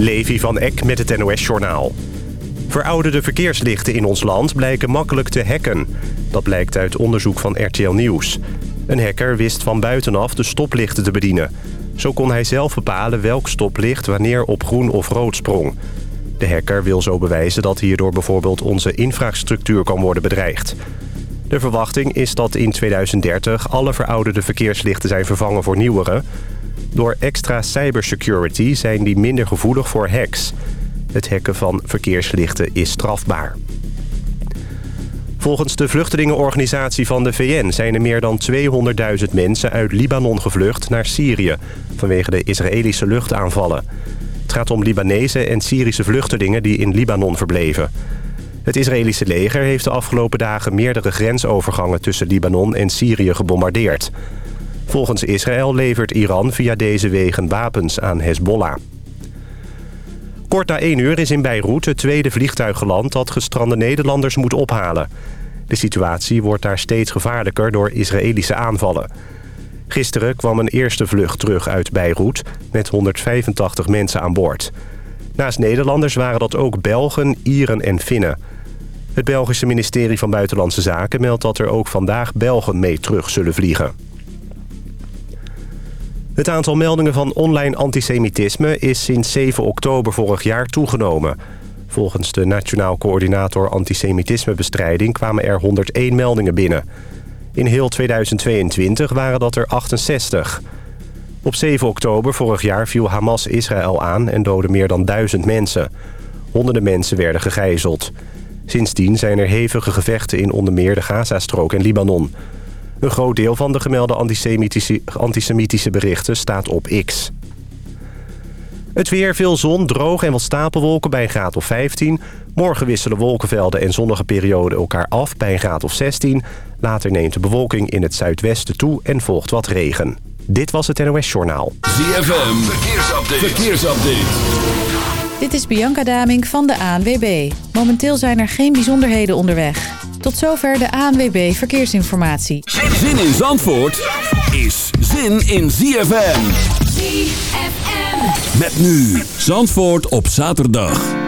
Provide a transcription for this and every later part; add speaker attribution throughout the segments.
Speaker 1: Levi van Eck met het NOS-journaal. Verouderde verkeerslichten in ons land blijken makkelijk te hacken. Dat blijkt uit onderzoek van RTL Nieuws. Een hacker wist van buitenaf de stoplichten te bedienen. Zo kon hij zelf bepalen welk stoplicht wanneer op groen of rood sprong. De hacker wil zo bewijzen dat hierdoor bijvoorbeeld onze infrastructuur kan worden bedreigd. De verwachting is dat in 2030 alle verouderde verkeerslichten zijn vervangen voor nieuwere. Door extra cybersecurity zijn die minder gevoelig voor hacks. Het hacken van verkeerslichten is strafbaar. Volgens de vluchtelingenorganisatie van de VN zijn er meer dan 200.000 mensen uit Libanon gevlucht naar Syrië... vanwege de Israëlische luchtaanvallen. Het gaat om Libanese en Syrische vluchtelingen die in Libanon verbleven. Het Israëlische leger heeft de afgelopen dagen meerdere grensovergangen tussen Libanon en Syrië gebombardeerd. Volgens Israël levert Iran via deze wegen wapens aan Hezbollah. Kort na 1 uur is in Beirut het tweede vliegtuig geland dat gestrande Nederlanders moet ophalen. De situatie wordt daar steeds gevaarlijker door Israëlische aanvallen. Gisteren kwam een eerste vlucht terug uit Beirut met 185 mensen aan boord. Naast Nederlanders waren dat ook Belgen, Ieren en Finnen. Het Belgische ministerie van Buitenlandse Zaken meldt dat er ook vandaag Belgen mee terug zullen vliegen. Het aantal meldingen van online antisemitisme is sinds 7 oktober vorig jaar toegenomen. Volgens de Nationaal Coördinator Antisemitismebestrijding kwamen er 101 meldingen binnen. In heel 2022 waren dat er 68. Op 7 oktober vorig jaar viel Hamas Israël aan en doodde meer dan duizend mensen. Honderden mensen werden gegijzeld. Sindsdien zijn er hevige gevechten in onder meer de Gazastrook en Libanon. Een groot deel van de gemelde antisemitische, antisemitische berichten staat op X. Het weer, veel zon, droog en wat stapelwolken bij een graad of 15. Morgen wisselen wolkenvelden en zonnige perioden elkaar af bij een graad of 16. Later neemt de bewolking in het zuidwesten toe en volgt wat regen. Dit was het NOS Journaal.
Speaker 2: ZFM, verkeersupdate. verkeersupdate.
Speaker 3: Dit is Bianca Daming van de ANWB. Momenteel zijn er geen bijzonderheden onderweg. Tot zover de ANWB Verkeersinformatie.
Speaker 2: Zin in Zandvoort is zin in ZFM.
Speaker 4: ZFM.
Speaker 2: Met nu Zandvoort op zaterdag.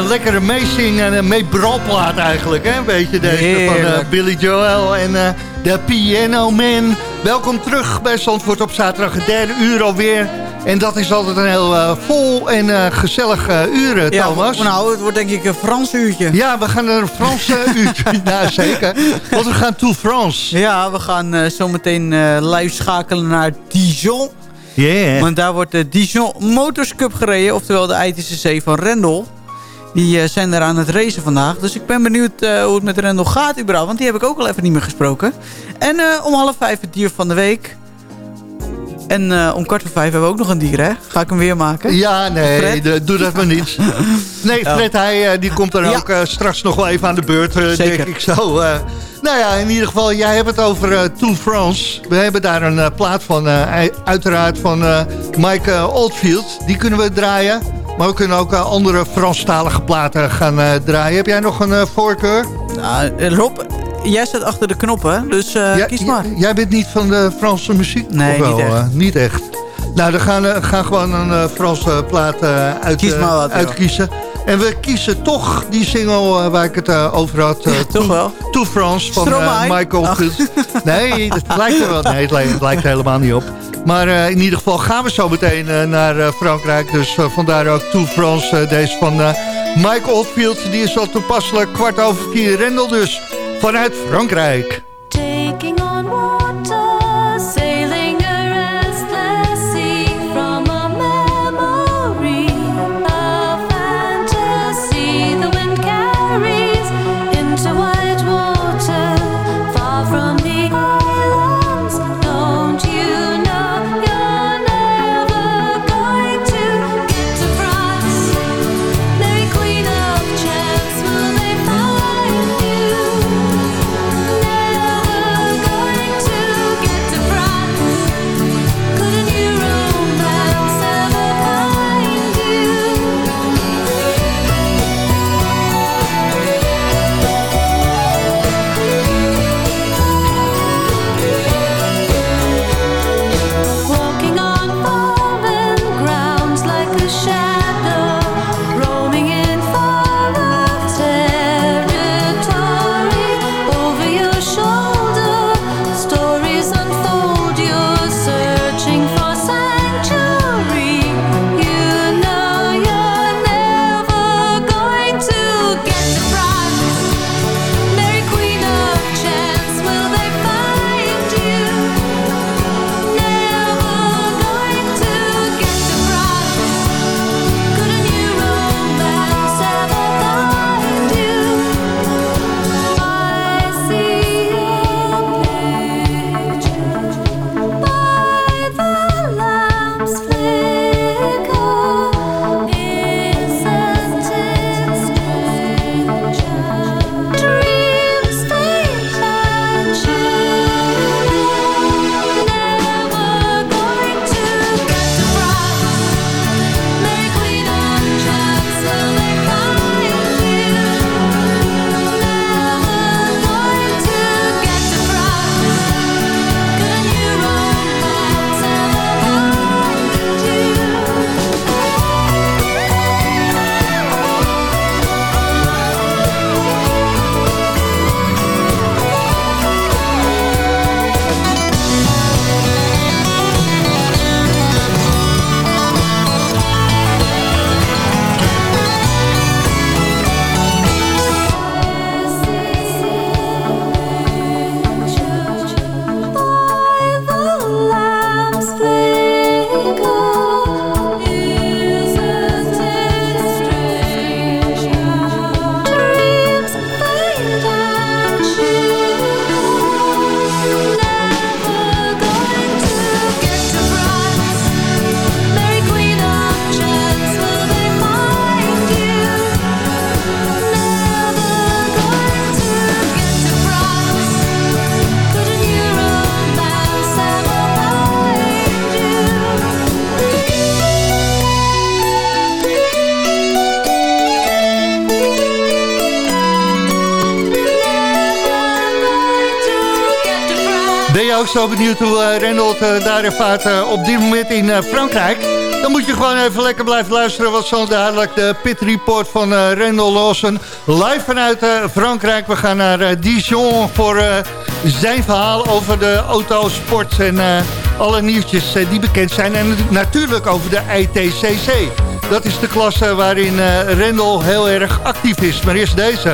Speaker 4: Een lekkere meezing en een meebralplaat eigenlijk, hè? Weet je, deze van eh. Billy Joel en eh, de Piano Man. Welkom terug bij Zandvoort op zaterdag, het derde uur alweer. En dat is altijd een heel eh, vol en eh, gezellig eh, uur,
Speaker 5: Ja,
Speaker 4: Thomas.
Speaker 5: nou, het wordt denk ik een Frans uurtje.
Speaker 4: Ja, we gaan naar een Franse uurtje. nou, zeker. Want we gaan to France.
Speaker 5: Ja, we gaan zometeen live schakelen naar Dijon.
Speaker 4: Yeah.
Speaker 5: Want daar wordt de Dijon Motors Cup gereden. Oftewel de ITCC van Rendel. Die eh, zijn er aan het racen vandaag. Dus ik ben benieuwd eh, hoe het met Rendel gaat überhaupt. Want die heb ik ook al even niet meer gesproken. En eh, om half vijf het dier van de week. En om kwart voor vijf hebben we ook nog een dier, hè? Ga ik hem weer maken?
Speaker 4: Ja, nee, de- doe dat maar niet. Nee, Fred, hij, die komt
Speaker 5: Ja.
Speaker 4: ook straks nog wel even aan de beurt,
Speaker 5: Zeker.
Speaker 4: denk ik zo. nou ja, in ieder geval, jij hebt het over Tour France. We hebben daar een plaat van, uiteraard van Mike Oldfield. Die kunnen we draaien. Maar we kunnen ook eh, andere Franstalige platen gaan eh, draaien. Heb jij nog een eh, voorkeur?
Speaker 5: Nou, Rob, jij staat achter de knoppen, dus kies maar.
Speaker 4: Jij bent niet van de Franse muziek?
Speaker 5: Nee,
Speaker 4: wel,
Speaker 5: niet echt.
Speaker 4: niet echt. Nou, dan gaan we gaan gewoon een Franse plaat uit,
Speaker 5: Kies maar wat,
Speaker 4: uitkiezen. En we kiezen toch die single waar ik het over had.
Speaker 5: Toch wel?
Speaker 4: To France van Michael
Speaker 5: Ach.
Speaker 4: Nee, het lijkt er wel. Nee, het lijkt, het lijkt er helemaal niet op. Maar eh, in ieder geval gaan we zo meteen eh, naar eh, Frankrijk. Dus vandaar ook To France. deze van Michael Oldfield. Die is al toepasselijk kwart over vier Rendel dus. Vanuit Frankrijk.
Speaker 6: Ook zo benieuwd hoe uh, Rendelt uh, daar ervaart uh, op dit moment in Frankrijk. Dan moet je gewoon even lekker blijven luisteren. Wat zo dadelijk de pit report van uh, Rendel Lawson. Live vanuit Frankrijk. We gaan naar Dijon voor zijn verhaal over de autosport. En alle nieuwtjes die bekend zijn. En natuurlijk over de ITCC. Dat is de klasse waarin Rendel heel erg actief is. Maar eerst deze.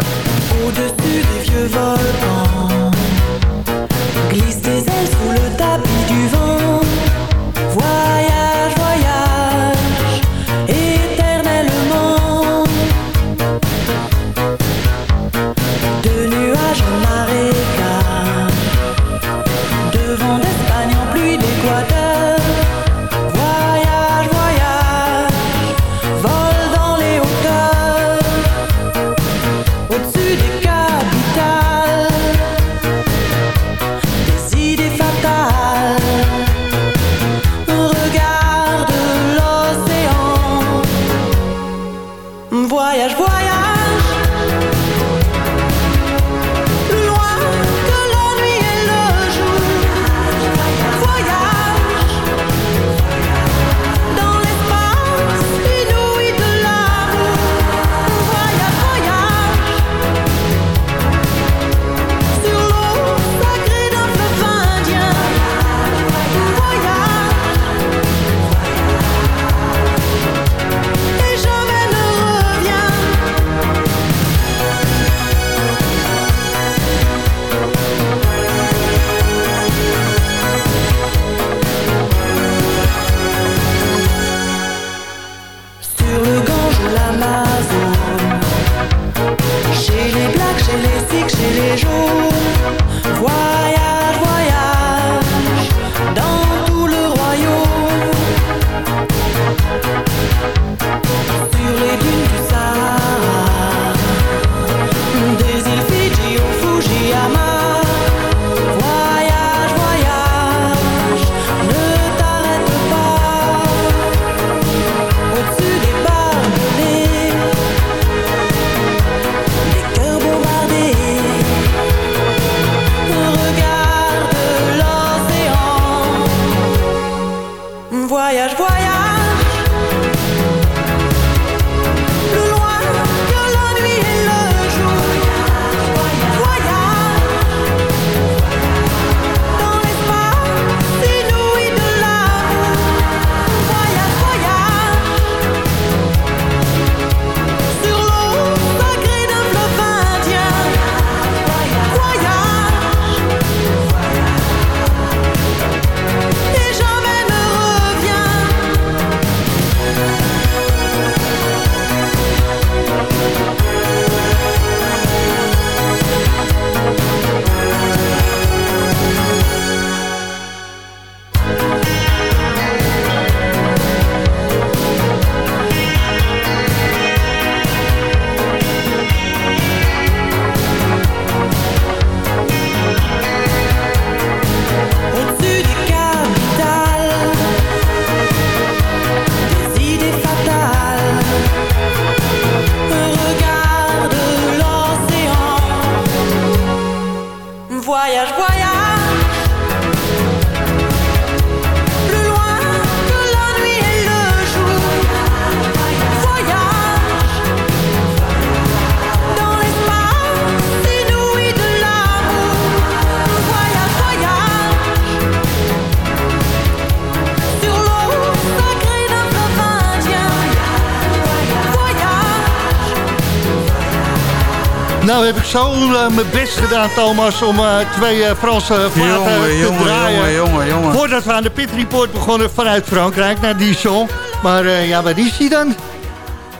Speaker 6: Zo eh, mijn best gedaan, Thomas, om eh, twee eh, Franse vaten
Speaker 5: Jongen,
Speaker 6: te
Speaker 5: jongen,
Speaker 6: draaien.
Speaker 5: jongen, jongen, jongen.
Speaker 6: Voordat we aan de pit report begonnen vanuit Frankrijk naar Dijon. Maar ja, waar is die dan?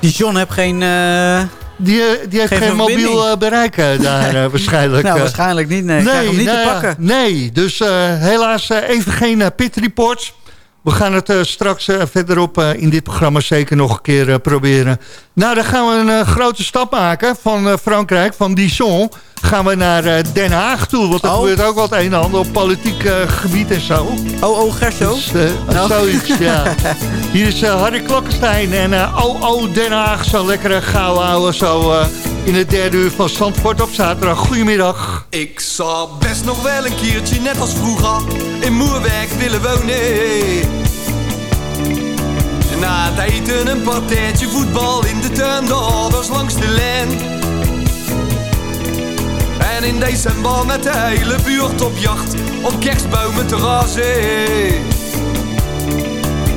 Speaker 5: Die John heeft geen...
Speaker 6: Die, die heeft
Speaker 5: Geen
Speaker 6: mobiel eh, bereik daar waarschijnlijk.
Speaker 5: nou, waarschijnlijk niet. Nee, krijg hem niet
Speaker 6: nou
Speaker 5: te
Speaker 6: ja,
Speaker 5: pakken.
Speaker 6: nee, dus helaas even geen pit reports. We gaan het eh, straks eh, verderop eh, in dit programma zeker nog een keer proberen. Nou, dan gaan we een grote stap maken van Frankrijk, van Dijon. Gaan we naar eh, Den Haag toe, want er
Speaker 5: Oh.
Speaker 6: gebeurt ook wat een en ander op politiek eh, gebied en zo.
Speaker 5: Oh, oh, Gerso.
Speaker 6: Dus, eh,
Speaker 5: Nou.
Speaker 6: Zoiets, ja. Hier is Harry Klokkenstein en eh, oh, oh, Den Haag, zo lekkere gouden ouwe, zo... eh,
Speaker 4: in het derde uur van Zandvoort op zaterdag. Goedemiddag.
Speaker 7: Ik zou best nog wel een keertje, net als vroeger, in Moerwerk willen wonen. Na het eten een partijtje voetbal in de tuin, de ouders langs de lijn. En in december met de hele buurt op jacht, op kerstbomen te razen.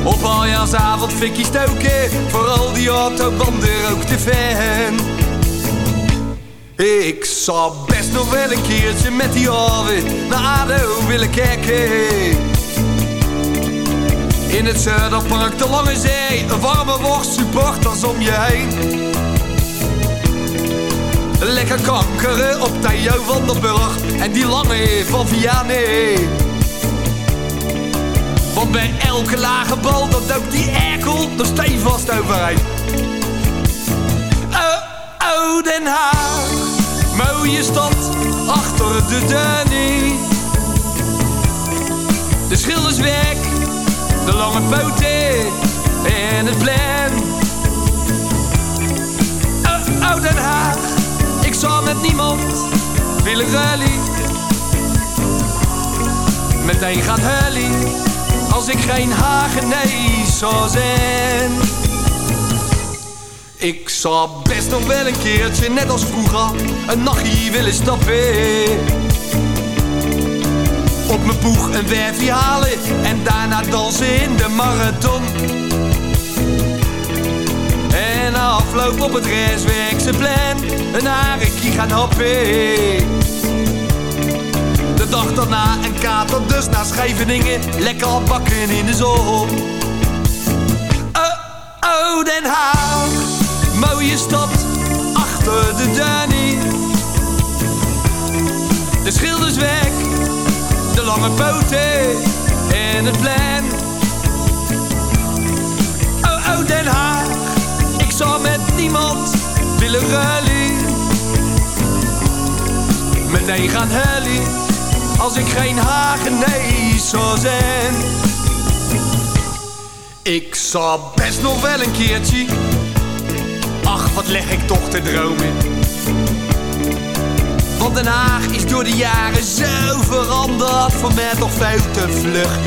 Speaker 7: Op aljaarsavond fikkie stoken, vooral die autobanden ook te fan. Ik zou best nog wel een keertje met die alweer naar ADO willen kijken. In het Zuiderpark, de Lange Zee, een warme worst, supporters om je heen. Lekker kankeren op Theo van der Burg en die lange van Vianney. Want bij elke lage bal, dat duikt die erkel er stevast overheen. Oh, oh, Den Haag, mooie stad, achter de Danny. De schilderswerk, de lange poten en het plan. Oh, oh, Den Haag, zal met niemand willen rally. Meteen gaat hullie, als ik geen Hagenees zou zijn. Ik zou best nog wel een keertje, net als vroeger, een nachtje willen stappen. Op mijn boeg een werfje halen en daarna dansen in de marathon. Na afloop op het restwerkse plan, een harekie gaan happen. De dag daarna een kater, dus naar Scheveningen, lekker bakken in de zon. Oh, oh, Den Haag, mooie stad, achter de Danny. De schilderswerk, de lange poten en het plan. Oh, oh, Den Haag, niemand willen rally. Meteen gaan helly, als ik geen Hagenees zou zijn. Ik zou best nog wel een keertje, ach wat leg ik toch te dromen. Want Den Haag is door de jaren zo veranderd, voor mij toch veel te vlug.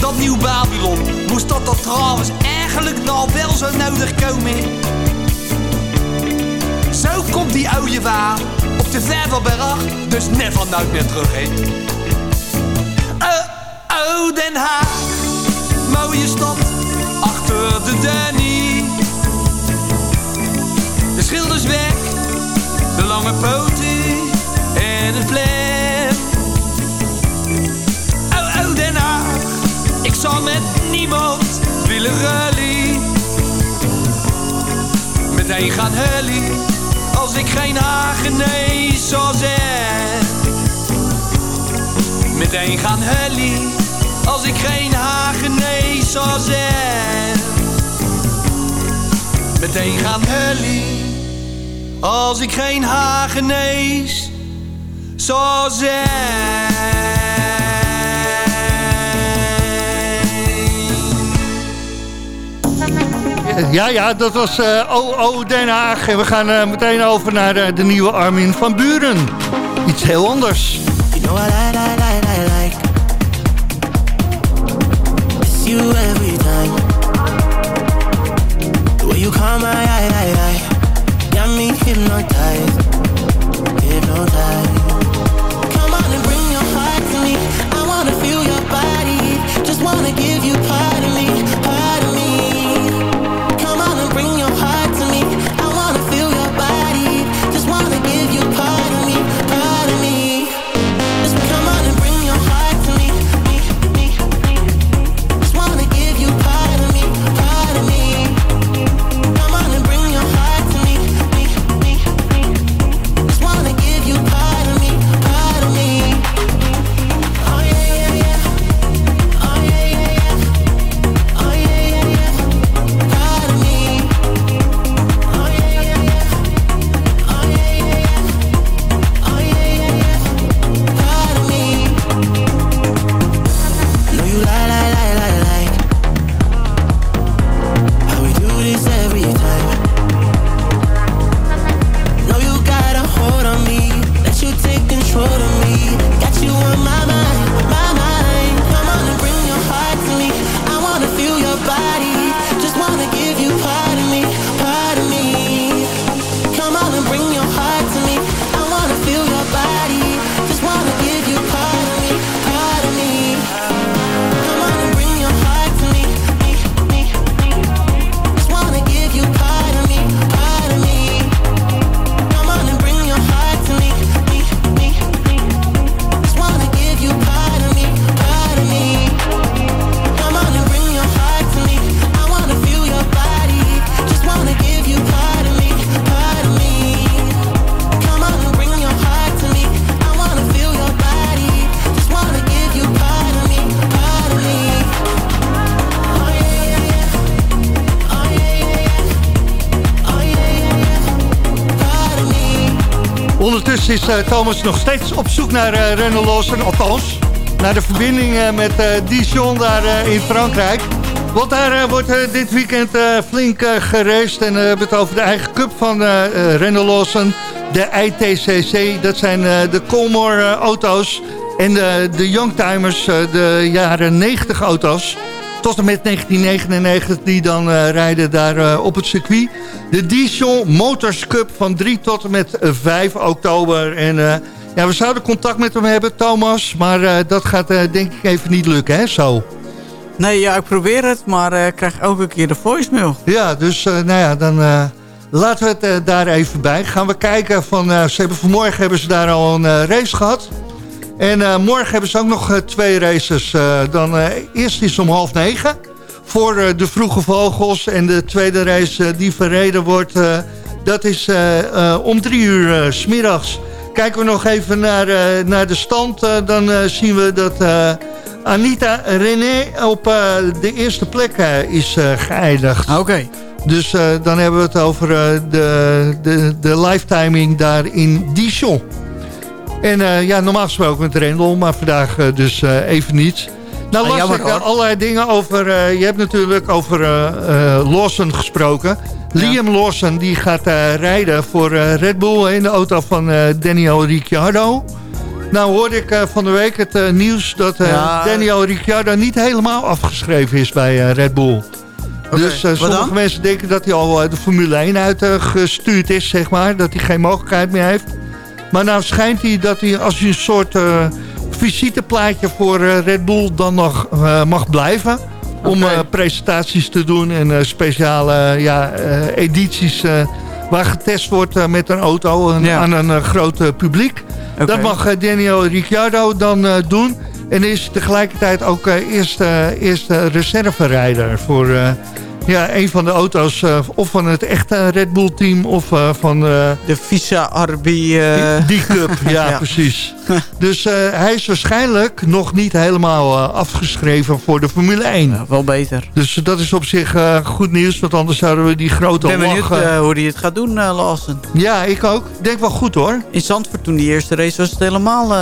Speaker 7: Dat nieuw Babylon, moest dat dat trouwens eigenlijk nou wel zo nodig komen? Zo komt die oude waar op de Vervelberg, dus never nooit meer terug heen. Oh, oh, Den Haag, mooie stad, achter de Danny. De schilderswerk, de lange poten en het plan. Oh, oh, Den Haag, ik zal met niemand willen rally. Meteen gaan hully, als ik geen Hagenees zou zijn. Meteen gaan hully, als ik geen Hagenees zou zijn. Meteen gaan hully, als ik geen Hagenees zou zijn.
Speaker 4: Ja, ja, dat was eh OO Den Haag. En we gaan eh, meteen over naar eh, de nieuwe Armin van Buren. Iets heel anders. Is eh, Thomas nog steeds op zoek naar uh, Renault Lawson. Althans, naar de verbinding eh, met Dijon daar in Frankrijk. Want daar wordt dit weekend flink uh. En we hebben het over de eigen cup van Renault Lawson. De ITCC, dat zijn de Colmore auto's. En de, Youngtimers, de jaren 90 auto's. Tot en met 1999 die dan eh, rijden daar eh, op het circuit. De Dijon Motors Cup van 3 tot en met eh, 5 oktober. En eh, ja, we zouden contact met hem hebben, Thomas. Maar eh, dat gaat eh, denk ik even niet lukken, hè, zo.
Speaker 5: Nee, ja, ik probeer het, maar eh, ik krijg elke keer de voicemail.
Speaker 4: Ja, dus eh, nou ja, dan eh, laten we het eh, daar even bij. Gaan we kijken van, eh, ze hebben vanmorgen hebben ze daar al een eh, race gehad. En eh, morgen hebben ze ook nog eh, twee races. Eh, dan eerst is om half negen voor de vroege vogels. En de tweede race die verreden wordt, dat is om drie uur smiddags. Kijken we nog even naar, naar de stand, dan zien we dat Anita René op de eerste plek is geëindigd.
Speaker 5: Oké.
Speaker 4: Dus dan hebben we het over de, de, de lifetiming daar in Dijon. En eh, ja, normaal gesproken met Rendel, maar vandaag eh, dus eh, even niet. Nou
Speaker 5: Ah,
Speaker 4: las ik allerlei dingen over... je hebt natuurlijk over Lawson gesproken. Liam Lawson die gaat rijden voor Red Bull in de auto van Daniel Ricciardo. Nou hoorde ik van de week het nieuws dat
Speaker 5: Ja.
Speaker 4: Daniel Ricciardo niet helemaal afgeschreven is bij Red Bull. Dus sommige mensen denken dat hij al de Formule 1 uitgestuurd is, zeg maar. Dat hij geen mogelijkheid meer heeft. Maar nou schijnt hij dat hij als een soort eh, visiteplaatje voor eh, Red Bull dan nog eh, mag blijven. Om presentaties te doen en speciale ja, edities waar getest wordt met een auto
Speaker 5: Ja.
Speaker 4: aan een groot publiek. Dat mag Daniel Ricciardo dan doen. En is tegelijkertijd ook eerste, eerste reserverijder voor ja, een van de auto's. eh, of van het echte Red Bull team of eh, van eh,
Speaker 5: De Visa Arbi... eh,
Speaker 4: die, cup. Ja,
Speaker 5: Ja.
Speaker 4: precies. Dus hij is waarschijnlijk nog niet helemaal afgeschreven voor de Formule 1.
Speaker 5: ja, wel beter.
Speaker 4: Dus dat is op zich goed nieuws, want anders zouden we die grote
Speaker 5: Ik ben benieuwd
Speaker 4: lach,
Speaker 5: hoe hij het gaat doen, Lawson.
Speaker 4: Ja, ik ook. Denk wel goed hoor.
Speaker 5: In Zandvoort toen die eerste race was het helemaal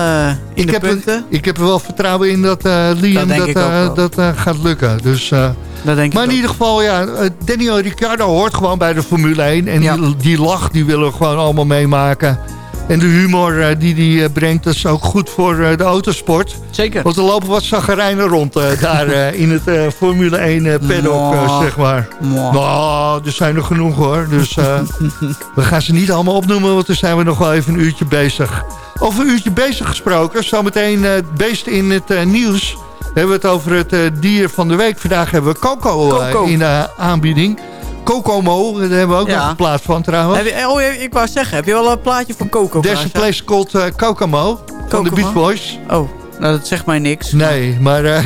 Speaker 5: in
Speaker 4: Ik
Speaker 5: de
Speaker 4: heb, er,
Speaker 5: punten.
Speaker 4: ik heb er wel vertrouwen in dat Liam
Speaker 5: Dat
Speaker 4: dat, dat gaat lukken. Dus, maar
Speaker 5: ik
Speaker 4: in
Speaker 5: ook.
Speaker 4: ieder geval, ja, eh, Daniel Ricciardo hoort gewoon bij de Formule 1. En
Speaker 5: Ja.
Speaker 4: die, die lach, die willen we gewoon allemaal meemaken. En de humor eh, die hij eh, brengt, dat is ook goed voor de autosport.
Speaker 5: Zeker.
Speaker 4: Want er lopen wat zaggerijnen rond daar in het Formule 1 eh, paddock, zeg maar. Nou, er zijn er genoeg hoor. Dus we gaan ze niet allemaal opnoemen, want dan zijn we nog wel even een uurtje bezig. Over een uurtje bezig gesproken, zometeen het beest in het nieuws. Hebben we het over het eh, dier van de week. Vandaag hebben we Coco, eh,
Speaker 5: Coco.
Speaker 4: in de aanbieding. Cocomo, daar hebben we ook
Speaker 5: Ja.
Speaker 4: nog een plaats van trouwens.
Speaker 5: Heb je, oh, ik wou zeggen, heb je wel een plaatje van Coco?
Speaker 4: There's a place called eh, Kokomo van de
Speaker 5: Kokomo?
Speaker 4: Beach Boys.
Speaker 5: Oh, nou dat zegt mij niks.
Speaker 4: Nee, maar eh,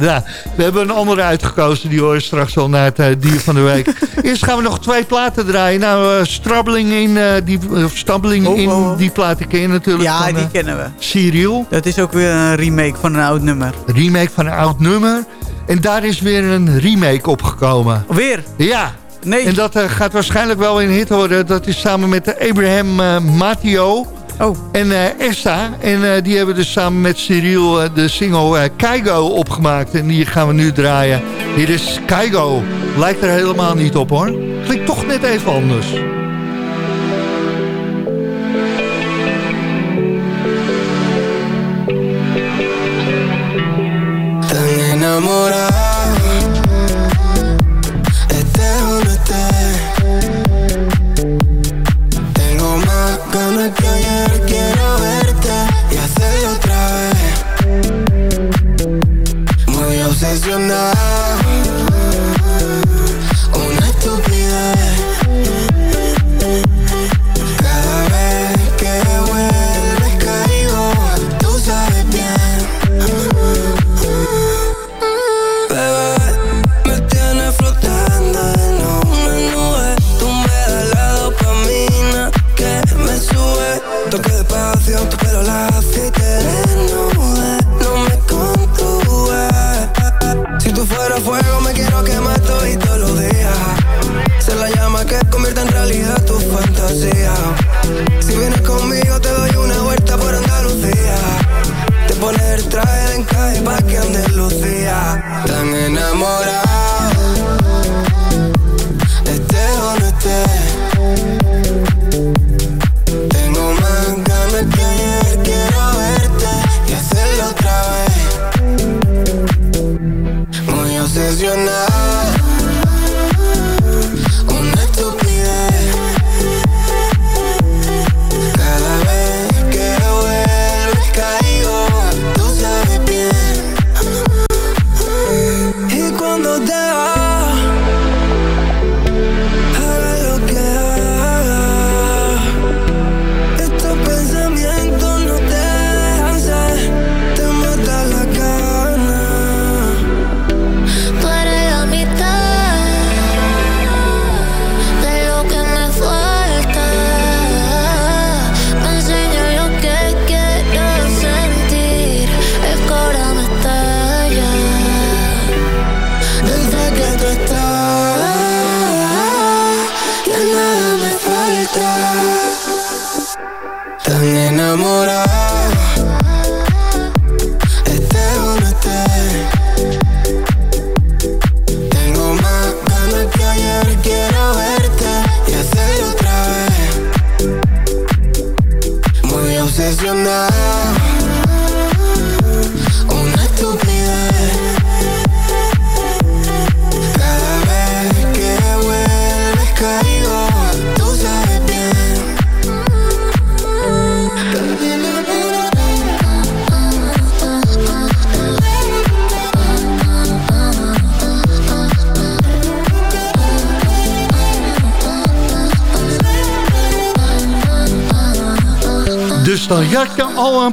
Speaker 4: ja, we hebben een andere uitgekozen. Die hoor je straks al naar het eh, dier van de week. Eerst gaan we nog twee platen draaien. Nou, Strabbeling in, die, of Stabbeling
Speaker 5: Oh,
Speaker 4: in
Speaker 5: oh, oh.
Speaker 4: die platen ken je natuurlijk
Speaker 5: Ja,
Speaker 4: van
Speaker 5: die kennen we.
Speaker 4: Cyril.
Speaker 5: Dat is ook weer een remake van een oud nummer.
Speaker 4: Remake van een oud nummer. En daar is weer een remake opgekomen.
Speaker 5: Weer?
Speaker 4: Ja,
Speaker 5: Nee.
Speaker 4: en dat gaat waarschijnlijk wel een hit worden. Dat is samen met Abraham Matteo
Speaker 5: Oh,
Speaker 4: en eh Esta. En eh, die hebben dus samen met Cyril eh, de single Keigo opgemaakt. En die gaan we nu draaien. Hier is Keigo. Lijkt er helemaal niet op hoor. Klinkt toch net even anders.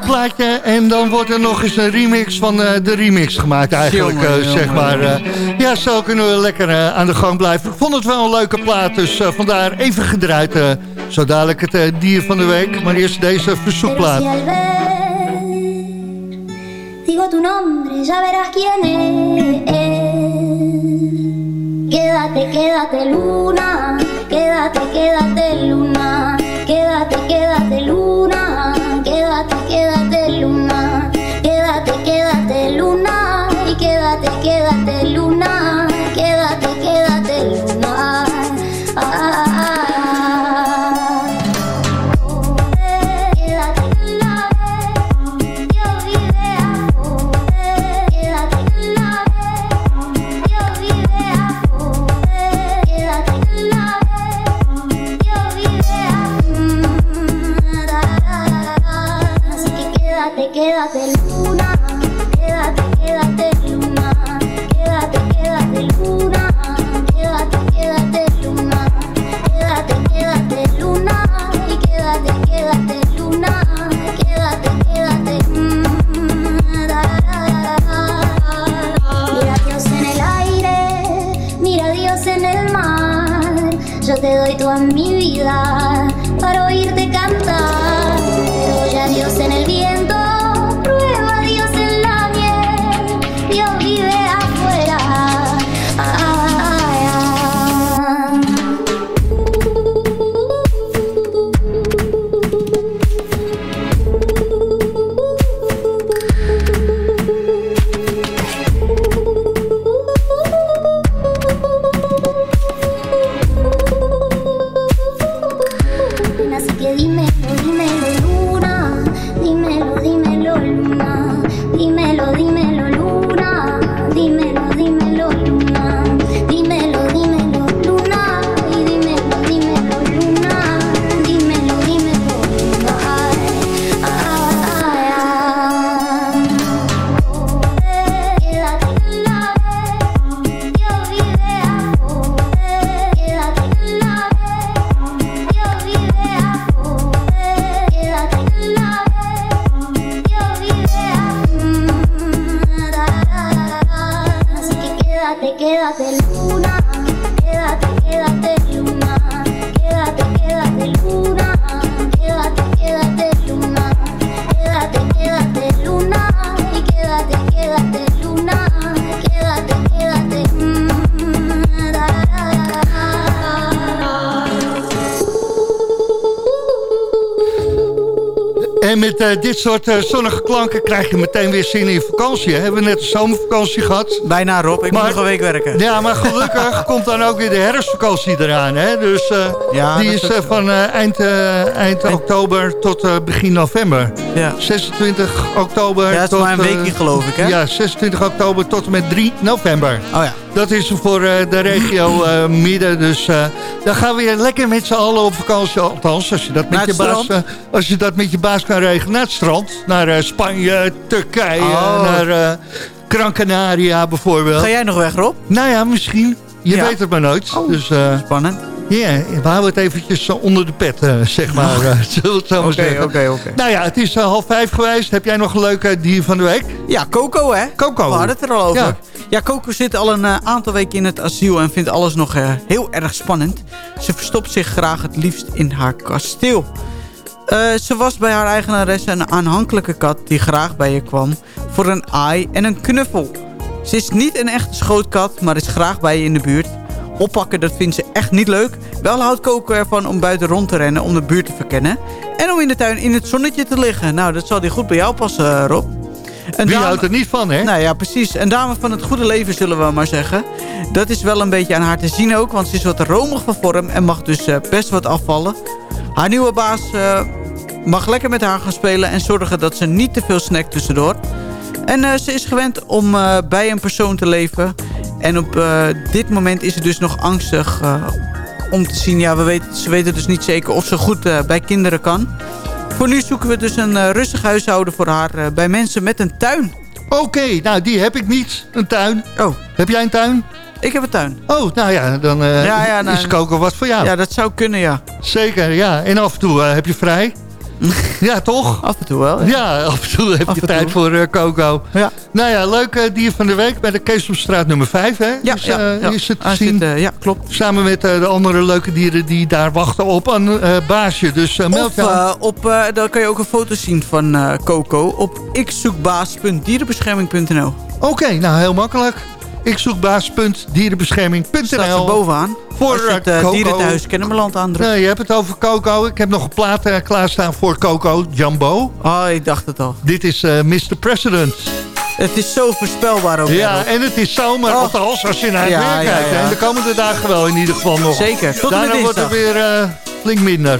Speaker 4: Een plaatje en dan wordt er nog eens een remix van eh, de remix gemaakt eigenlijk,
Speaker 5: Jongen,
Speaker 4: eh, zeg maar. eh. ja, zo kunnen we lekker aan de gang blijven. Ik vond het wel een leuke plaat, dus vandaar even gedraaid. eh, zo dadelijk het dier van de week, maar eerst deze verzoekplaat.
Speaker 8: Digo tu nombre, ya verás quién es. Quédate, quédate luna, quédate, quédate luna, quédate, quédate luna,
Speaker 4: met eh, dit soort eh, zonnige klanken krijg je meteen weer zin in vakantie. hè? Hebben we net de zomervakantie gehad.
Speaker 5: Bijna Rob, ik
Speaker 4: Maar-
Speaker 5: moet nog een week werken.
Speaker 4: Ja, maar gelukkig komt dan ook weer de herfstvakantie eraan. Hè? Dus eh,
Speaker 5: Ja,
Speaker 4: die
Speaker 5: dat
Speaker 4: is van eind, eind oktober tot begin november.
Speaker 5: Ja.
Speaker 4: 26 oktober
Speaker 5: Ja, het is
Speaker 4: tot...
Speaker 5: maar een weekje geloof ik, hè?
Speaker 4: Ja, 26 oktober tot en met 3 november.
Speaker 5: Oh ja.
Speaker 4: Dat is voor eh, de regio eh, midden. Dus eh, dan gaan we weer lekker met z'n allen op vakantie. Althans, als je dat met, je baas, als je dat met je baas kan regelen. Naar het strand. Naar Spanje, Turkije,
Speaker 5: Oh.
Speaker 4: naar Gran Canaria bijvoorbeeld.
Speaker 5: Ga jij nog weg, Rob?
Speaker 4: Nou ja, misschien. Je
Speaker 5: Ja.
Speaker 4: weet het maar nooit.
Speaker 5: Oh.
Speaker 4: Dus
Speaker 5: Spannend.
Speaker 4: ja, we houden het eventjes onder de pet, zeg maar. zullen we het zo maar
Speaker 5: Oké,
Speaker 4: zeggen.
Speaker 5: oké, oké.
Speaker 4: Nou ja, het is half vijf geweest. Heb jij nog een leuke dier van de week?
Speaker 5: Ja, Coco, hè?
Speaker 4: Coco.
Speaker 5: We hadden het er al over.
Speaker 4: Ja.
Speaker 5: Ja, Coco zit al een eh, aantal weken in het asiel en vindt alles nog eh, heel erg spannend. Ze verstopt zich graag het liefst in haar kasteel. Eh, ze was bij haar eigenares een aanhankelijke kat die graag bij je kwam voor een aai en een knuffel. Ze is niet een echte schootkat, maar is graag bij je in de buurt. Oppakken, dat vindt ze echt niet leuk. Wel houdt Coco ervan om buiten rond te rennen om de buurt te verkennen. En om in de tuin in het zonnetje te liggen. Nou, dat zal die goed bij jou passen, Rob. Een
Speaker 4: Wie
Speaker 5: dame-
Speaker 4: houdt er niet van, hè?
Speaker 5: Nou ja, precies. Een dame van het goede leven, zullen we maar zeggen. Dat is wel een beetje aan haar te zien ook, want ze is wat romig van vorm... en mag dus eh, best wat afvallen. Haar nieuwe baas eh, mag lekker met haar gaan spelen... en zorgen dat ze niet te veel snackt tussendoor. En eh, ze is gewend om bij een persoon te leven. En op dit moment is ze dus nog angstig om te zien... ja, we weten, ze weten dus niet zeker of ze goed bij kinderen kan... Voor nu zoeken we dus een eh, rustig huishouden voor haar eh, bij mensen met een tuin.
Speaker 4: Oké, nou die heb ik niet. Een tuin.
Speaker 5: Oh.
Speaker 4: Heb jij een tuin?
Speaker 5: Ik heb een tuin.
Speaker 4: Oh, nou ja, dan eh,
Speaker 5: Ja, ja, nou,
Speaker 4: is koken wat voor jou.
Speaker 5: Ja, dat zou kunnen, ja.
Speaker 4: Zeker, ja. En af en toe heb je vrij. ja, toch?
Speaker 5: Af en toe wel.
Speaker 4: Ja, af en toe heb
Speaker 5: Af
Speaker 4: je tijd
Speaker 5: toe.
Speaker 4: voor eh, Coco.
Speaker 5: Ja.
Speaker 4: Nou ja, leuk eh, dier van de week bij de Keesomstraat nummer 5, hè?
Speaker 5: Ja,
Speaker 4: is,
Speaker 5: ja,
Speaker 4: eh,
Speaker 5: ja.
Speaker 4: is het te zien.
Speaker 5: zit, ja, klopt.
Speaker 4: Samen met de andere leuke dieren die daar wachten op een baasje. Dus meld je
Speaker 5: op, daar kan je ook een foto zien van Coco op ikzoekbaas.dierenbescherming.nl.
Speaker 4: Oké, nou heel makkelijk. Ik zoek
Speaker 5: er
Speaker 4: baas.dierenbescherming.nl
Speaker 5: bovenaan.
Speaker 4: Voor
Speaker 5: het
Speaker 4: eh,
Speaker 5: uh,
Speaker 4: Coco.
Speaker 5: dierentehuis Kennemerland aandrukt.
Speaker 4: Nee, je hebt het over Coco. Ik heb nog een plaat eh, klaarstaan voor Coco, Jumbo.
Speaker 5: Oh, ik dacht het al.
Speaker 4: Dit is eh, Mr. President.
Speaker 5: Het is zo voorspelbaar ook.
Speaker 4: Ja, en het is zomer,
Speaker 5: Oh.
Speaker 4: althans als je naar het
Speaker 5: Ja,
Speaker 4: weer
Speaker 5: ja,
Speaker 4: kijkt.
Speaker 5: ja.
Speaker 4: En de komende dagen wel in ieder geval nog.
Speaker 5: Zeker. Tot
Speaker 4: Daarna wordt het weer eh, flink minder.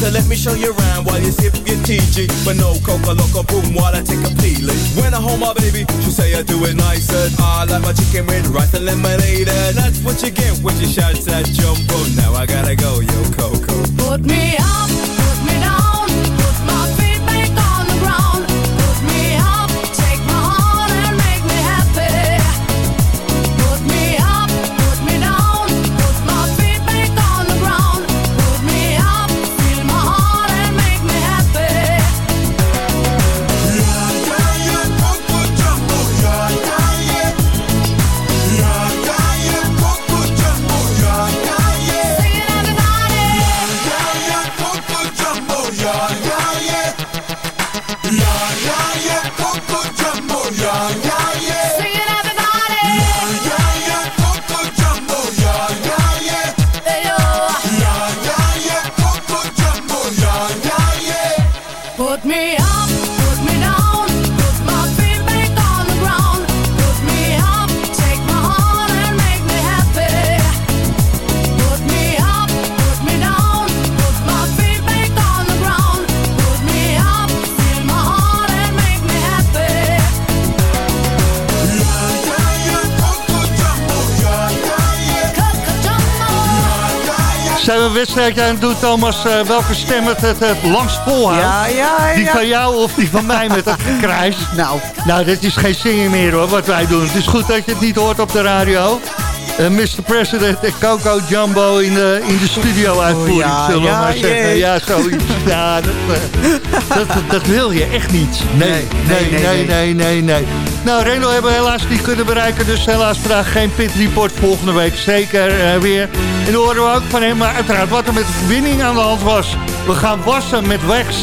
Speaker 7: so let me show you around while you sip your TG. But no coca loco boom while I take a peeling. When I hold my baby, she say I do it nice and I like my chicken with rice and lemonade. And that's what you get when you shout that jumbo. Now I gotta go, yo Coco.
Speaker 9: Put me up, put me down,
Speaker 4: Zijn we een wedstrijdje aan het doen, Thomas? Eh, welke stem het het, het langst volhoudt?
Speaker 5: Ja, ja,
Speaker 4: Die van jou of die van mij met het gekrijs?
Speaker 5: Nou,
Speaker 4: Nou, dit is geen zingen meer hoor, wat wij doen. Het is goed dat je het niet hoort op de radio. Eh, Mr. President en Coco Jumbo in de, in de studio uitvoering,
Speaker 5: Oh, ja,
Speaker 4: zullen we
Speaker 5: ja,
Speaker 4: maar zeggen.
Speaker 5: jee.
Speaker 4: Ja, zoiets. Ja, dat, eh, dat, dat wil je echt niet. Nee, nee, nee, nee, nee, nee.
Speaker 10: Nou, Reno hebben we helaas niet kunnen bereiken. Dus helaas vandaag geen pit report. Volgende week zeker eh, weer. En dan horen we ook van hem, maar uiteraard wat er met de verbinding aan de hand was. We gaan wassen met Wex.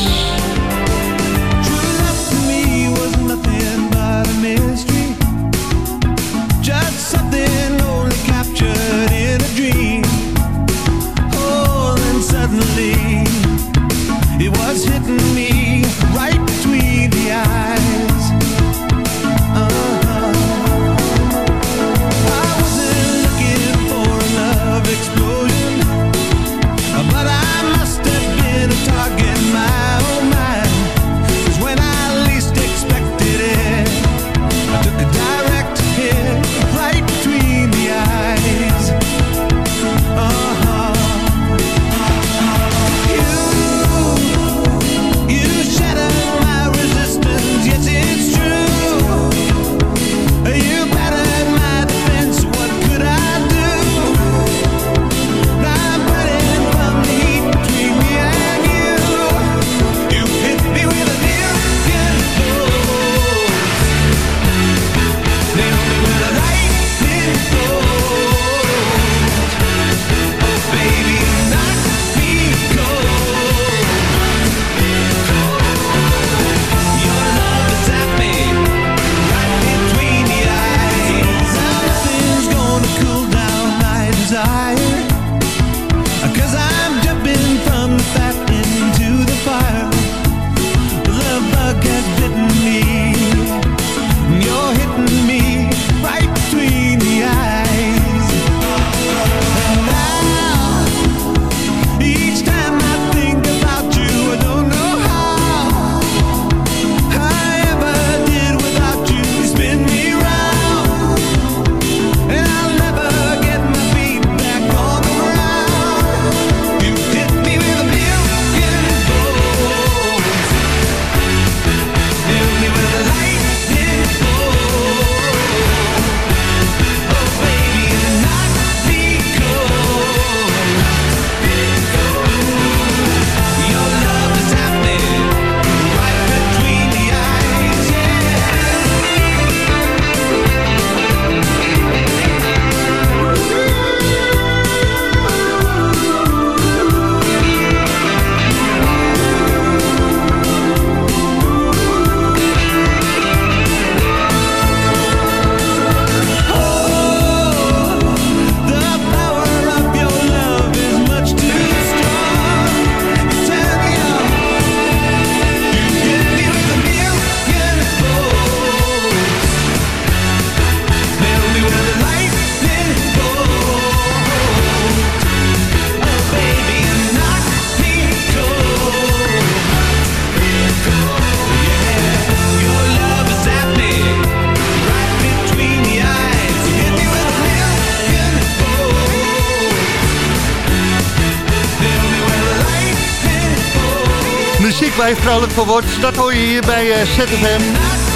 Speaker 10: Waar van wordt, dat hoor je hier bij eh, ZFM.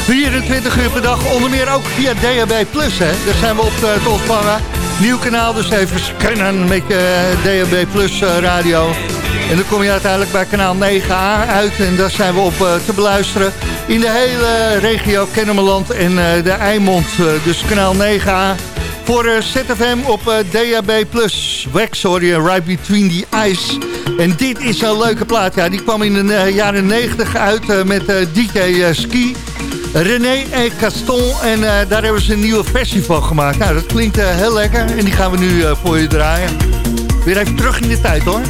Speaker 10: 24 uur per dag, onder meer ook via DHB+. Plus, hè. Daar zijn we op te, te ontvangen. Nieuw kanaal, dus even scannen met je DHB Plus eh, radio. En dan kom je uiteindelijk bij kanaal 9A uit. En daar zijn we op eh, te beluisteren. In de hele regio Kennemerland en eh, de Eimond. Eh, dus kanaal 9A voor eh, ZFM op eh, DHB+. Wax je, Right Between the Eyes. En dit is een leuke plaat. Ja, die kwam in de eh, jaren 90 uit eh, met eh, DJ Ski. René en Caston. En daar hebben ze een nieuwe versie van gemaakt. Nou, dat klinkt heel lekker. En die gaan we nu voor je draaien. Weer even terug in de tijd hoor.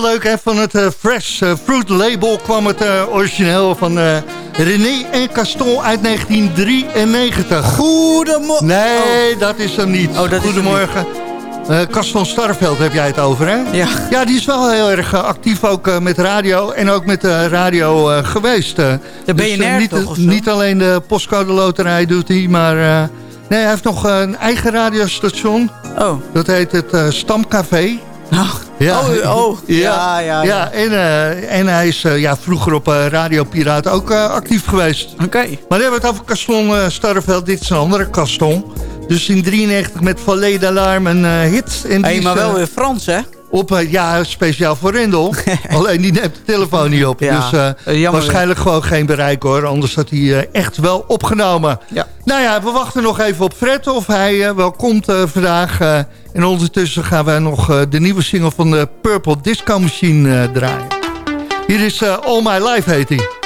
Speaker 4: Leuk, hè? Van het eh, Fresh eh, Fruit Label kwam het eh, origineel van René en Caston uit 1993.
Speaker 5: Goedemorgen.
Speaker 4: Nee, dat is hem niet.
Speaker 5: Oh, dat
Speaker 4: Goedemorgen. Caston Starveld heb jij het over, hè?
Speaker 5: Ja.
Speaker 4: Ja, die is wel heel erg actief ook met radio en ook met de radio geweest.
Speaker 5: De
Speaker 4: Dus,
Speaker 5: BNR
Speaker 4: niet,
Speaker 5: toch,
Speaker 4: niet alleen de postcode loterij doet hij, maar... nee, hij heeft nog een eigen radiostation.
Speaker 5: Oh.
Speaker 4: Dat heet het Stamcafé. Ja.
Speaker 5: Oh, oh. Ja, ja, ja.
Speaker 4: ja en, eh, en hij is eh, ja, vroeger op eh, Radio Piraat ook actief geweest.
Speaker 5: Oké.
Speaker 4: Maar dan hebben we het over Caston Starreveld. Dit is een andere Caston. Dus in 93 met Valet d'Alarm een hit. En
Speaker 5: Hey, maar wel weer Frans, hè?
Speaker 4: op, ja, speciaal voor Rendel. Alleen die neemt de telefoon niet op.
Speaker 5: Ja,
Speaker 4: dus waarschijnlijk gewoon geen bereik hoor. Anders had hij echt wel opgenomen.
Speaker 5: Ja.
Speaker 4: Nou ja, we wachten nog even op Fred of hij eh, wel komt eh, vandaag. eh, en ondertussen gaan wij nog de nieuwe single van de Purple Disco Machine draaien. Hier is All My Life heet hij.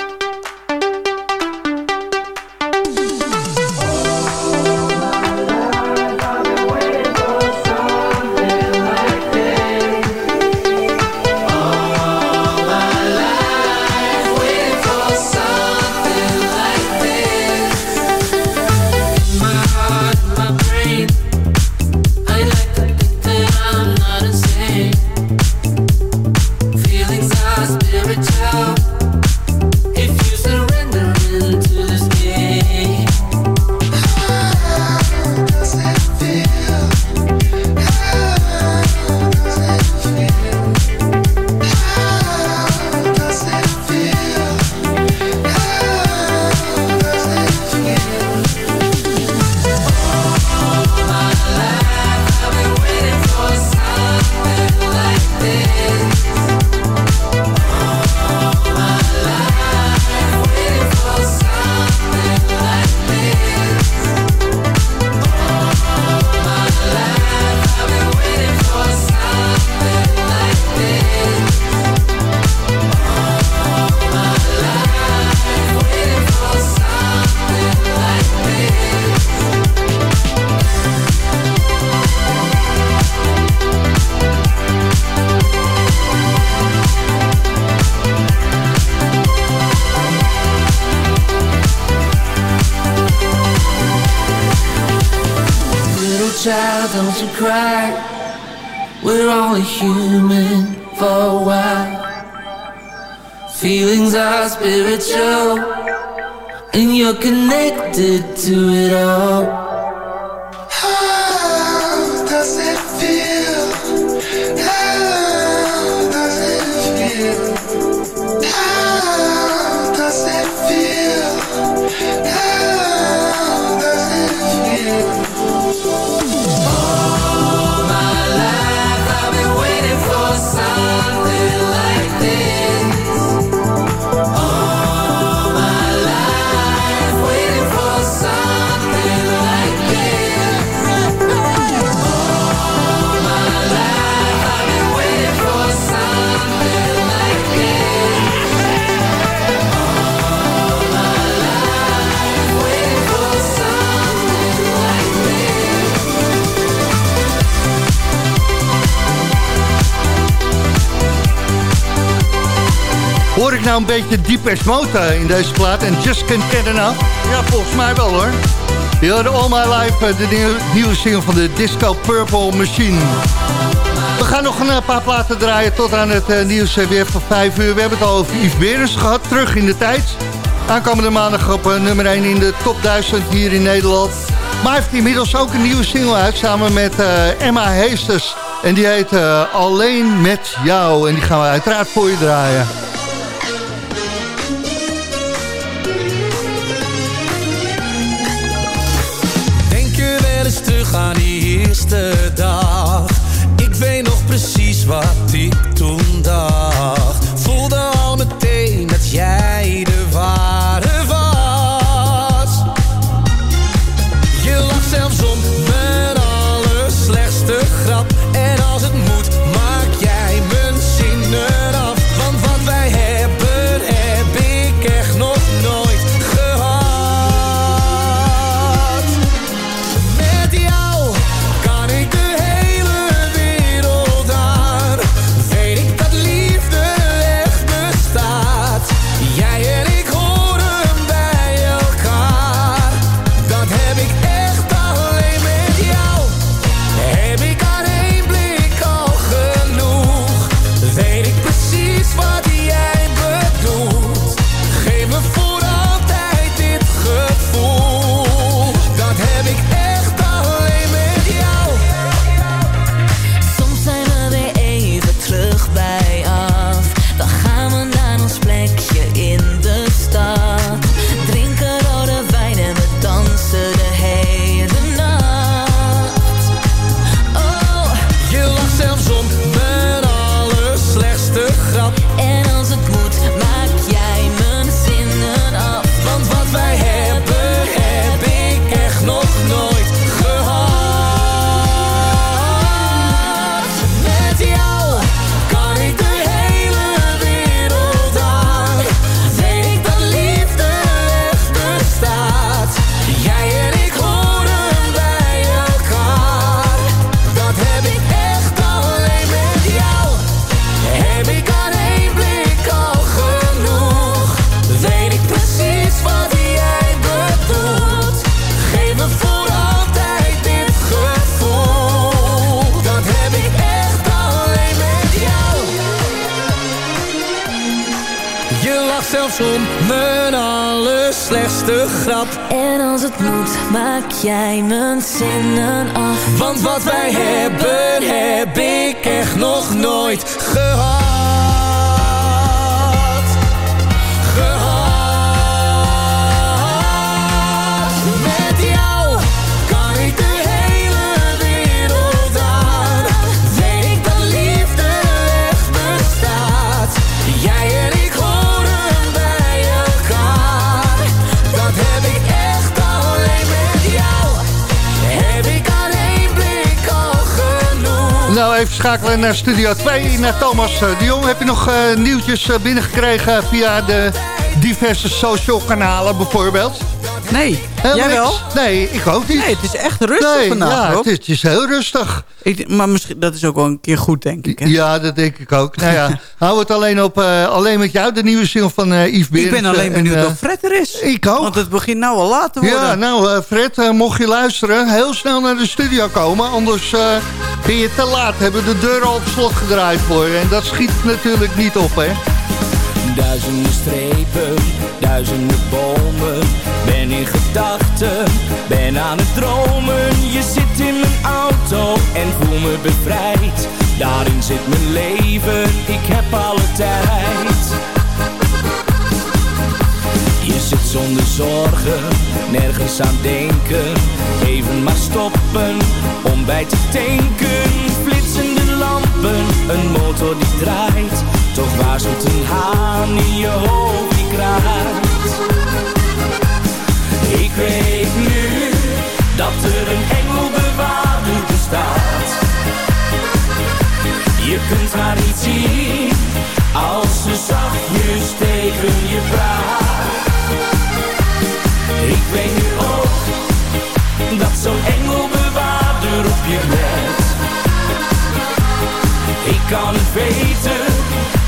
Speaker 4: Ik nou een beetje Deepest Mode in deze plaat en Just Can't Get Enough? Ja, volgens mij wel hoor. Je hoorde All My Life, eh, de nieuwe, single van de Disco Purple Machine. We gaan nog een eh, paar platen draaien tot aan het eh, nieuws eh, weer van 5 uur. We hebben het al over Yves Berens gehad, terug in de tijd. Aankomende maandag op eh, nummer 1 in de top 1000 hier in Nederland. Maar heeft inmiddels ook een nieuwe single uit samen met eh, Emma Heesters. En die heet eh, Alleen met jou. En die gaan we uiteraard voor je draaien.
Speaker 7: Heb ik echt nog nooit gehad.
Speaker 4: Even schakelen naar Studio 2, naar Thomas eh, de. Heb je nog eh, nieuwtjes eh, binnengekregen via de diverse social kanalen bijvoorbeeld?
Speaker 5: Nee,
Speaker 4: Helemaal
Speaker 5: jij wel?
Speaker 4: Nee, ik ook niet.
Speaker 5: Nee, het is echt rustig
Speaker 4: Nee,
Speaker 5: vandaag,
Speaker 4: ja,
Speaker 5: Rob.
Speaker 4: het is, het is heel rustig.
Speaker 5: Ik, maar misschien, dat is ook wel een keer goed, denk ik. Hè?
Speaker 4: Ja, dat denk ik ook. Nou ja, hou het alleen op, eh, alleen met jou, de nieuwe single van eh Yves
Speaker 5: ik
Speaker 4: Berends.
Speaker 5: ben alleen
Speaker 4: en,
Speaker 5: benieuwd
Speaker 4: eh,
Speaker 5: of Fred er is.
Speaker 4: Ik ook.
Speaker 5: Want het begint nou al laat te worden.
Speaker 4: Ja, nou Fred, mocht je luisteren, heel snel naar de studio komen. Anders ben je te laat. Hebben de deuren op slot gedraaid voor je. En dat schiet natuurlijk niet op, hè.
Speaker 11: Duizenden strepen, duizenden bomen. Ben in gedachten, ben aan het dromen. Je zit in mijn auto en voel me bevrijd. Daarin zit mijn leven, ik heb alle tijd. Je zit zonder zorgen, nergens aan denken. Even maar stoppen, om bij te tanken. Flitsende lampen, een motor die draait. Toch waarschuwt een haan in je hoofd die kraait. Ik weet nu, dat er een engelbewaarder bestaat. Je kunt haar niet zien, als ze zachtjes tegen je praat. Ik weet nu ook, dat zo'n engelbewaarder op je let. Ik kan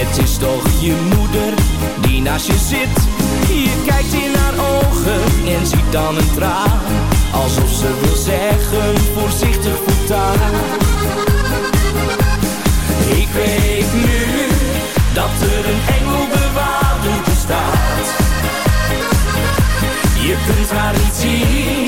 Speaker 11: Het is toch je moeder die naast je zit. Je kijkt in haar ogen en ziet dan een traan. Alsof ze wil zeggen, voorzichtig voortaan. Ik weet nu, dat er een engelbewaarder bestaat. Je kunt haar niet zien,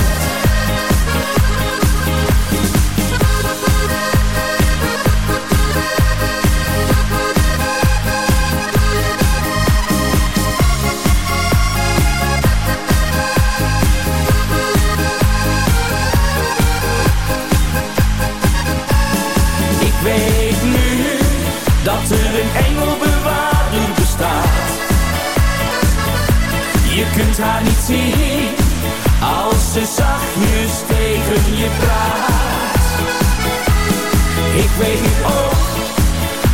Speaker 11: haar niet zien als ze zachtjes tegen je praat. Ik weet nu ook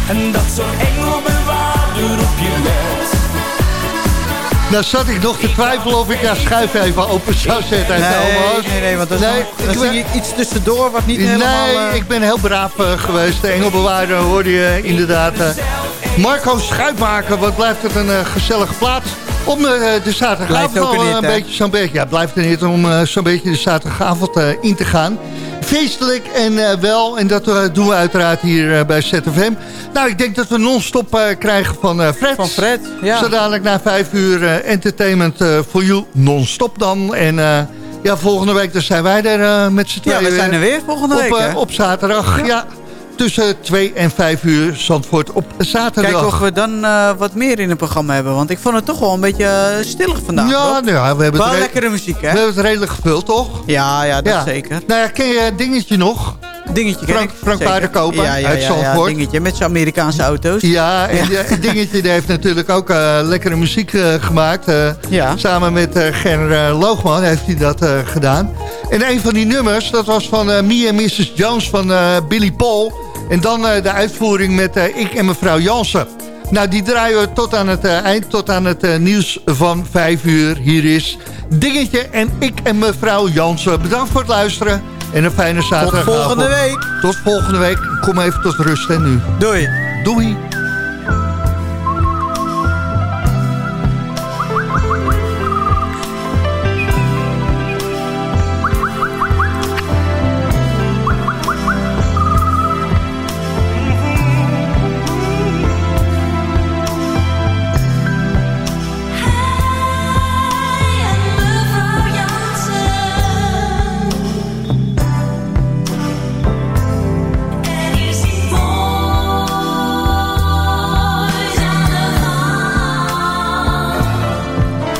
Speaker 11: en dat zo'n engelbewaarder op je let.
Speaker 4: Nou zat ik nog te twijfelen of ik haar schuif even open zou zetten.
Speaker 5: Nee,
Speaker 4: Thomas.
Speaker 5: nee, nee, want dan,
Speaker 4: Nee,
Speaker 5: dan
Speaker 4: ik ben-
Speaker 5: je iets tussendoor wat niet helemaal...
Speaker 4: Nee,
Speaker 5: eh,
Speaker 4: ik ben heel braaf eh, geweest. De engelbewaarder hoorde je inderdaad. eh, Marco Schuitmaker, wat blijft het een gezellige plaats. Om eh, de zaterdagavond al
Speaker 5: een
Speaker 4: eh,
Speaker 5: hit,
Speaker 4: beetje zo'n beetje. Ja, blijft er niet om eh, zo'n beetje de zaterdagavond in te gaan. Feestelijk en wel. En dat doen we uiteraard hier bij ZFM. Nou, ik denk dat we non-stop krijgen van Fred.
Speaker 5: Van Fred, ja.
Speaker 4: Zo dadelijk na vijf uur entertainment voor you non-stop dan. En ja, volgende week dan zijn wij er met z'n tweeën.
Speaker 5: Ja, we zijn er weer volgende
Speaker 4: op,
Speaker 5: week, hè?
Speaker 4: op zaterdag, ja. Tussen 2 en 5 uur Zandvoort op zaterdag.
Speaker 5: Kijken of we dan eh, wat meer in het programma hebben. Want ik vond het toch wel een beetje eh, stillig vandaag.
Speaker 4: Ja, nou ja, we hebben,
Speaker 5: Wel
Speaker 4: het
Speaker 5: lekkere muziek, hè?
Speaker 4: we hebben het redelijk gevuld, toch?
Speaker 5: Ja, ja, dat
Speaker 4: Ja.
Speaker 5: zeker.
Speaker 4: Nou ja, ken je het dingetje nog?
Speaker 5: Dingetje
Speaker 4: Frank, Frank. Paardenkoper
Speaker 5: ja, ja,
Speaker 4: uit
Speaker 5: ja, ja,
Speaker 4: Zandvoort.
Speaker 5: dingetje met zijn Amerikaanse auto's.
Speaker 4: Ja, en dingetje die heeft natuurlijk ook eh, lekkere muziek eh, gemaakt.
Speaker 5: Ja.
Speaker 4: Samen met Ger Loogman heeft hij dat gedaan. En een van die nummers, dat was van Me and Mrs. Jones van Billy Paul. En dan eh, de uitvoering met eh, ik en mevrouw Jansen. Nou, die draaien we tot aan het eh, eind, tot aan het nieuws van 5 uur. Hier is Dingetje en ik en mevrouw Jansen. Bedankt voor het luisteren en een fijne
Speaker 5: Tot
Speaker 4: zaterdagavond.
Speaker 5: volgende week.
Speaker 4: Tot volgende week. Kom even tot rust en nu.
Speaker 5: Doei.
Speaker 4: Doei.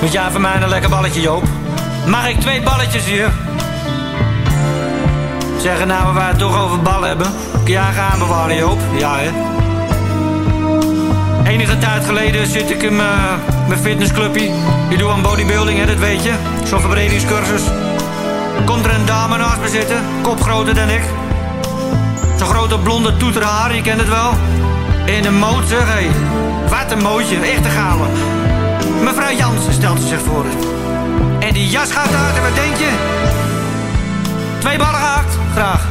Speaker 12: Moet jij voor mij een lekker balletje, Joop? Mag ik twee balletjes hier? Zeggen nou, waar we het toch over ballen hebben. Kun jij gaan bewaren, Joop? Ja, hè? Enige tijd geleden zit ik in mijn fitnessclubje. Die doe aan bodybuilding, hè, dat weet je. Zo'n verbredingscursus. Komt er een dame naast me zitten, kop groter dan ik. Zo'n grote blonde toeterhaar, je kent het wel. In een hé. Wat een mootje, echt te galen. Mevrouw Jansen stelt ze zich voor. En die jas gaat uit en wat denk je? Twee ballen gehakt, graag.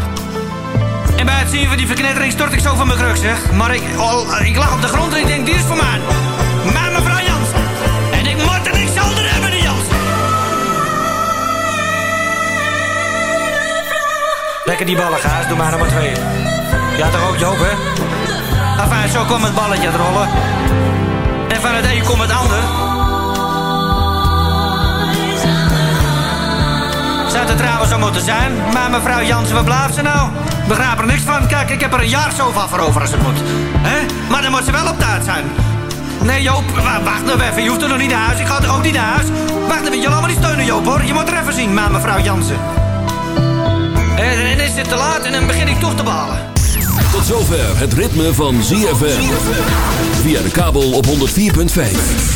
Speaker 12: En bij het zien van die verknettering stort ik zo van mijn kruk, zeg. Maar ik, ik lag op de grond en ik denk, die is voor mij. Maar mevrouw Jansen. En ik moet er niks anders hebben, die Jansen. Lekker die ballen, gaas. Doe maar maar twee. Ja, toch ook, Joop, hè? Enfin, zo kwam het balletje te rollen. En van het een komt het ander. Zou het trouwens zo moeten zijn. Maar mevrouw Jansen, waar blijft ze nou? Begrijp er niks van. Kijk, ik heb er een jaar zo van voor over als het moet. hè? Maar dan moet ze wel op tijd zijn. Nee Joop, wa- wacht nou even. Je hoeft er nog niet naar huis. Ik ga er ook niet naar huis. Wacht even, je laat me niet steunen Joop hoor. Je moet er even zien, maar mevrouw Jansen. En, en is het te laat en dan begin ik toch te balen.
Speaker 2: Tot zover het ritme van ZFM. Via de kabel op 104.5.